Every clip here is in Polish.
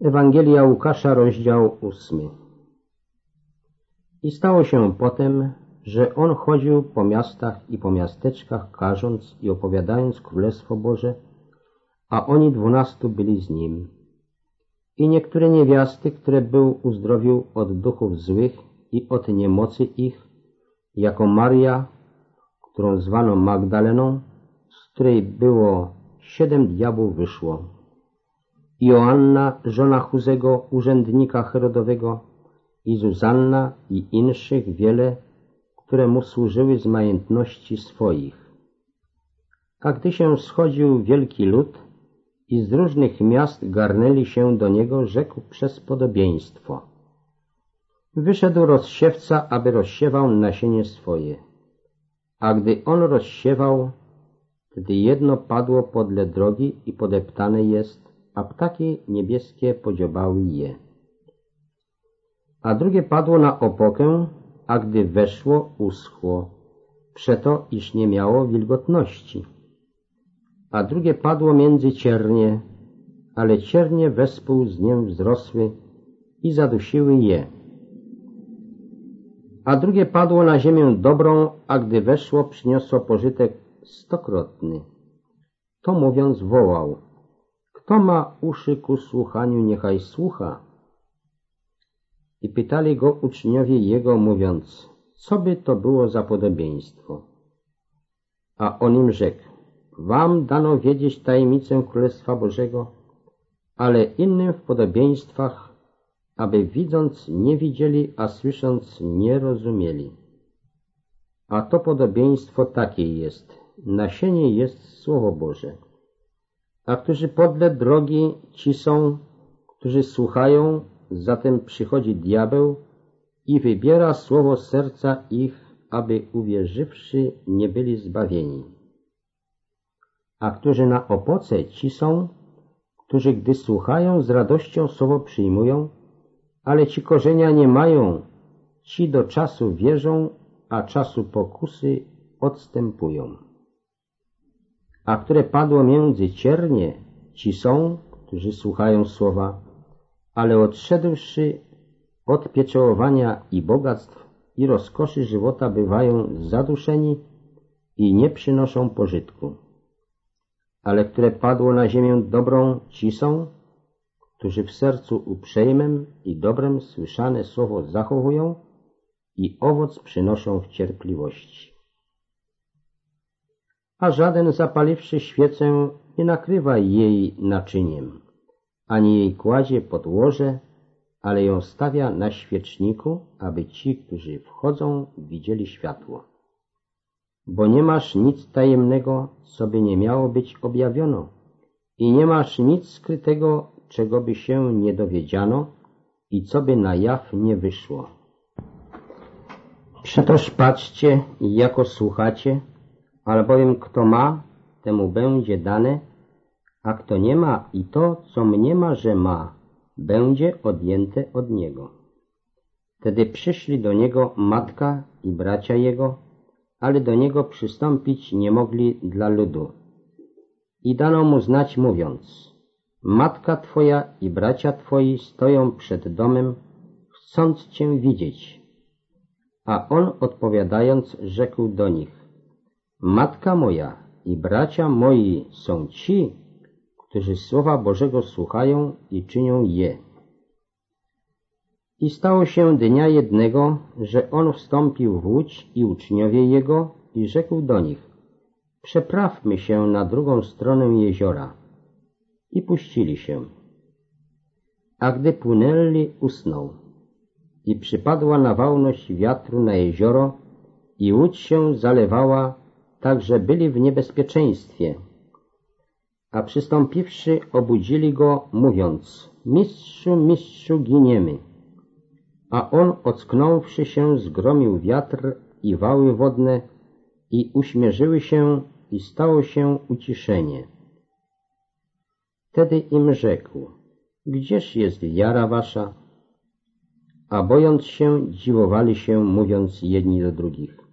Ewangelia Łukasza, rozdział ósmy. I stało się potem, że on chodził po miastach i po miasteczkach, każąc i opowiadając Królestwo Boże, a oni dwunastu byli z nim. I niektóre niewiasty, które był uzdrowił od duchów złych i od niemocy ich, jako Maria, którą zwano Magdaleną, z której było siedem diabłów wyszło. Joanna, żona Chuzego, urzędnika Herodowego, i Zuzanna i inszych wiele, które mu służyły z majętności swoich. A gdy się schodził wielki lud i z różnych miast garnęli się do niego, rzekł przez podobieństwo. Wyszedł rozsiewca, aby rozsiewał nasienie swoje. A gdy on rozsiewał, wtedy jedno padło podle drogi i podeptane jest, a ptaki niebieskie podziobały je. A drugie padło na opokę, a gdy weszło, uschło, przeto iż nie miało wilgotności. A drugie padło między ciernie, ale ciernie wespół z niem wzrosły i zadusiły je. A drugie padło na ziemię dobrą, a gdy weszło, przyniosło pożytek stokrotny. To mówiąc wołał, kto ma uszy ku słuchaniu, niechaj słucha. I pytali go uczniowie jego, mówiąc, co by to było za podobieństwo? A on im rzekł, wam dano wiedzieć tajemnicę Królestwa Bożego, ale innym w podobieństwach, aby widząc nie widzieli, a słysząc nie rozumieli. A to podobieństwo takie jest, nasienie jest Słowo Boże. A którzy podle drogi ci są, którzy słuchają, zatem przychodzi diabeł i wybiera słowo serca ich, aby uwierzywszy nie byli zbawieni. A którzy na opoce ci są, którzy gdy słuchają z radością słowo przyjmują, ale ci korzenia nie mają, ci do czasu wierzą, a czasu pokusy odstępują a które padło między ciernie, ci są, którzy słuchają słowa, ale odszedłszy od pieczołowania i bogactw i rozkoszy żywota bywają zaduszeni i nie przynoszą pożytku. Ale które padło na ziemię dobrą, ci są, którzy w sercu uprzejmem i dobrem słyszane słowo zachowują i owoc przynoszą w cierpliwości a żaden zapaliwszy świecę nie nakrywa jej naczyniem, ani jej kładzie pod łoże, ale ją stawia na świeczniku, aby ci, którzy wchodzą, widzieli światło. Bo nie masz nic tajemnego, co by nie miało być objawiono, i nie masz nic skrytego, czego by się nie dowiedziano i co by na jaw nie wyszło. Przetoż patrzcie, jako słuchacie, albowiem kto ma, temu będzie dane, a kto nie ma i to, co mnie ma, że ma, będzie odjęte od niego. Wtedy przyszli do niego matka i bracia jego, ale do niego przystąpić nie mogli dla ludu. I dano mu znać mówiąc, matka twoja i bracia twoi stoją przed domem, chcąc cię widzieć. A on odpowiadając rzekł do nich, Matka moja i bracia moi są ci, którzy Słowa Bożego słuchają i czynią je. I stało się dnia jednego, że on wstąpił w łódź i uczniowie jego i rzekł do nich, przeprawmy się na drugą stronę jeziora. I puścili się. A gdy płynęli, usnął. I przypadła nawałność wiatru na jezioro i łódź się zalewała także byli w niebezpieczeństwie. A przystąpiwszy, obudzili go, mówiąc, mistrzu, mistrzu, giniemy. A on, ocknąwszy się, zgromił wiatr i wały wodne i uśmierzyły się i stało się uciszenie. Wtedy im rzekł, gdzież jest wiara wasza? A bojąc się, dziwowali się, mówiąc jedni do drugich.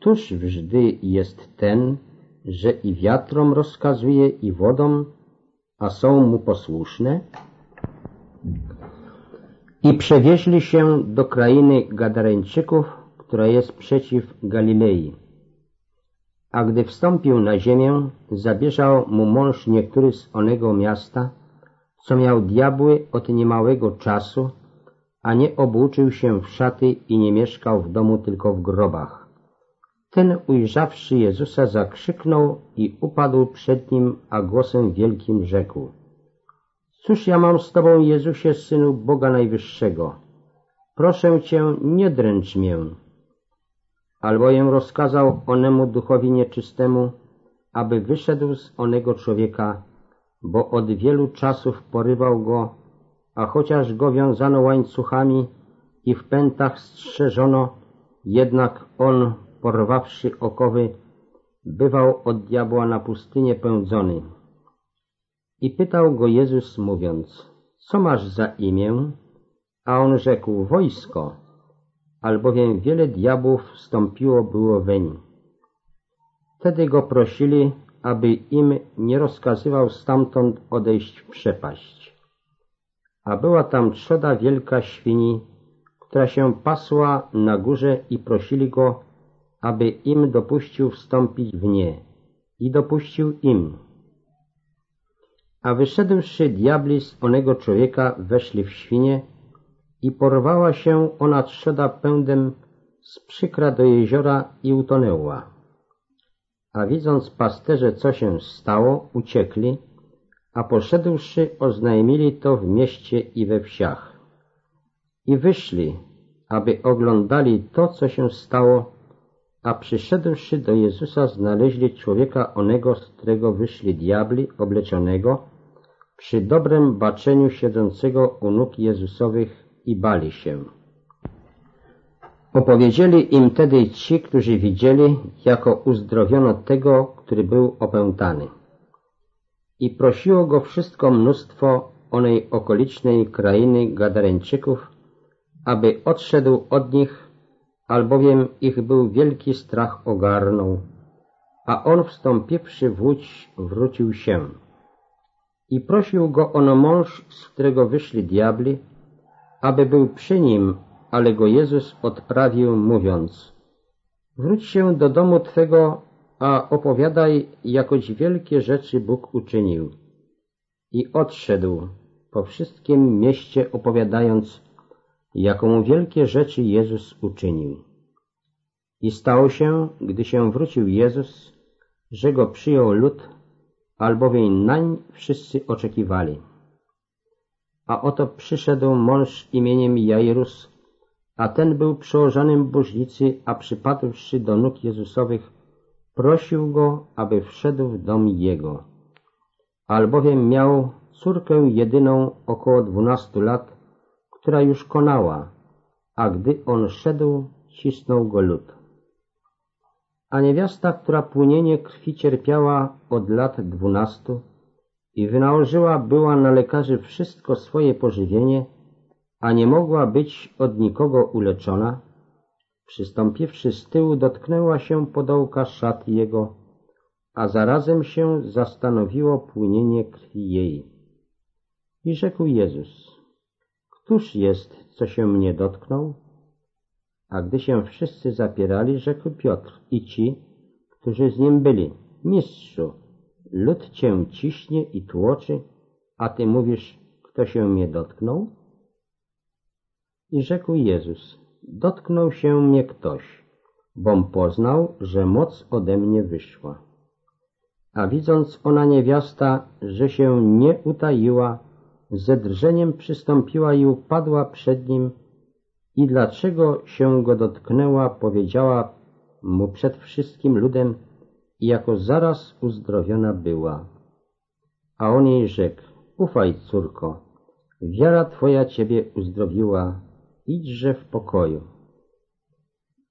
Któż wżdy jest ten, że i wiatrom rozkazuje, i wodom, a są mu posłuszne? I przewieźli się do krainy Gadareńczyków, która jest przeciw Galilei. A gdy wstąpił na ziemię, zabierzał mu mąż niektóry z onego miasta, co miał diabły od niemałego czasu, a nie obłóczył się w szaty i nie mieszkał w domu, tylko w grobach. Ten ujrzawszy Jezusa zakrzyknął i upadł przed nim, a głosem wielkim rzekł Cóż ja mam z Tobą, Jezusie, Synu Boga Najwyższego? Proszę Cię, nie dręcz mię. Albowiem rozkazał onemu duchowi nieczystemu, aby wyszedł z onego człowieka, bo od wielu czasów porywał go, a chociaż go wiązano łańcuchami i w pętach strzeżono, jednak on, porwawszy okowy, bywał od diabła na pustynię pędzony. I pytał go Jezus mówiąc, co masz za imię? A on rzekł, wojsko, albowiem wiele diabłów wstąpiło było weń. Wtedy go prosili, aby im nie rozkazywał stamtąd odejść w przepaść. A była tam trzoda wielka świni, która się pasła na górze i prosili go, aby im dopuścił wstąpić w nie. I dopuścił im. A wyszedłszy diabli z onego człowieka weszli w świnie i porwała się ona trzoda pędem z przykra do jeziora i utonęła. A widząc pasterze, co się stało, uciekli, a poszedłszy oznajmili to w mieście i we wsiach. I wyszli, aby oglądali to, co się stało, a przyszedłszy do Jezusa znaleźli człowieka onego, z którego wyszli diabli, obleczonego, przy dobrym baczeniu siedzącego u nóg Jezusowych i bali się. Opowiedzieli im tedy ci, którzy widzieli, jako uzdrowiono tego, który był opętany. I prosiło go wszystko mnóstwo onej okolicznej krainy Gadareńczyków, aby odszedł od nich, albowiem ich był wielki strach ogarnął, a on wstąpiwszy w łódź wrócił się. I prosił go ono mąż, z którego wyszli diabli, aby był przy nim, ale go Jezus odprawił, mówiąc Wróć się do domu Twego, a opowiadaj, jakoś wielkie rzeczy Bóg uczynił. I odszedł po wszystkim mieście, opowiadając, jaką wielkie rzeczy Jezus uczynił. I stało się, gdy się wrócił Jezus, że go przyjął lud, albowiem nań wszyscy oczekiwali. A oto przyszedł mąż imieniem Jairus, a ten był przełożonym bożnicy, a przypadłszy do nóg Jezusowych, prosił go, aby wszedł w dom jego. Albowiem miał córkę jedyną około dwunastu lat, która już konała, a gdy on szedł, cisnął go lud. A niewiasta, która płynienie krwi cierpiała od lat dwunastu i wynałożyła była na lekarzy wszystko swoje pożywienie, a nie mogła być od nikogo uleczona, przystąpiwszy z tyłu, dotknęła się podołka szat jego, a zarazem się zastanowiło płynienie krwi jej. I rzekł Jezus, Któż jest, co się mnie dotknął? A gdy się wszyscy zapierali, rzekł Piotr i ci, którzy z nim byli, Mistrzu, lud cię ciśnie i tłoczy, a ty mówisz, kto się mnie dotknął? I rzekł Jezus, dotknął się mnie ktoś, bom poznał, że moc ode mnie wyszła. A widząc ona niewiasta, że się nie utaiła, ze drżeniem przystąpiła i upadła przed nim i dlaczego się go dotknęła, powiedziała mu przed wszystkim ludem i jako zaraz uzdrowiona była. A on jej rzekł, ufaj córko, wiara twoja ciebie uzdrowiła, idźże w pokoju.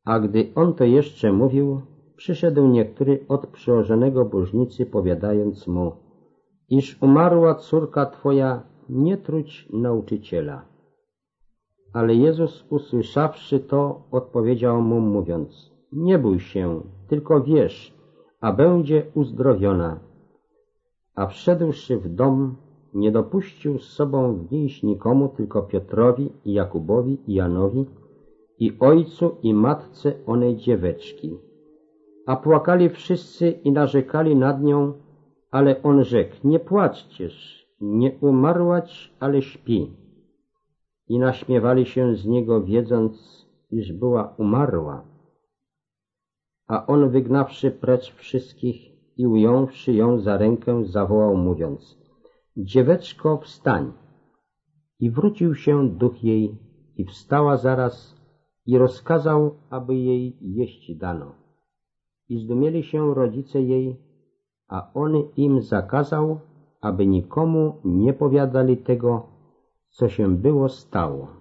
A gdy on to jeszcze mówił, przyszedł niektóry od przełożonego bożnicy, powiadając mu, iż umarła córka twoja, nie truć nauczyciela. Ale Jezus usłyszawszy to, odpowiedział mu mówiąc, nie bój się, tylko wierz, a będzie uzdrowiona. A wszedłszy w dom, nie dopuścił z sobą wnieść nikomu, tylko Piotrowi Jakubowi i Janowi i ojcu i matce onej dzieweczki. A płakali wszyscy i narzekali nad nią, ale on rzekł, nie płaczcież, nie umarłać, ale śpi. I naśmiewali się z niego, wiedząc, iż była umarła. A on wygnawszy precz wszystkich i ująwszy ją za rękę, zawołał mówiąc, dzieweczko wstań. I wrócił się duch jej i wstała zaraz i rozkazał, aby jej jeść dano. I zdumieli się rodzice jej, a on im zakazał, aby nikomu nie powiadali tego, co się było stało.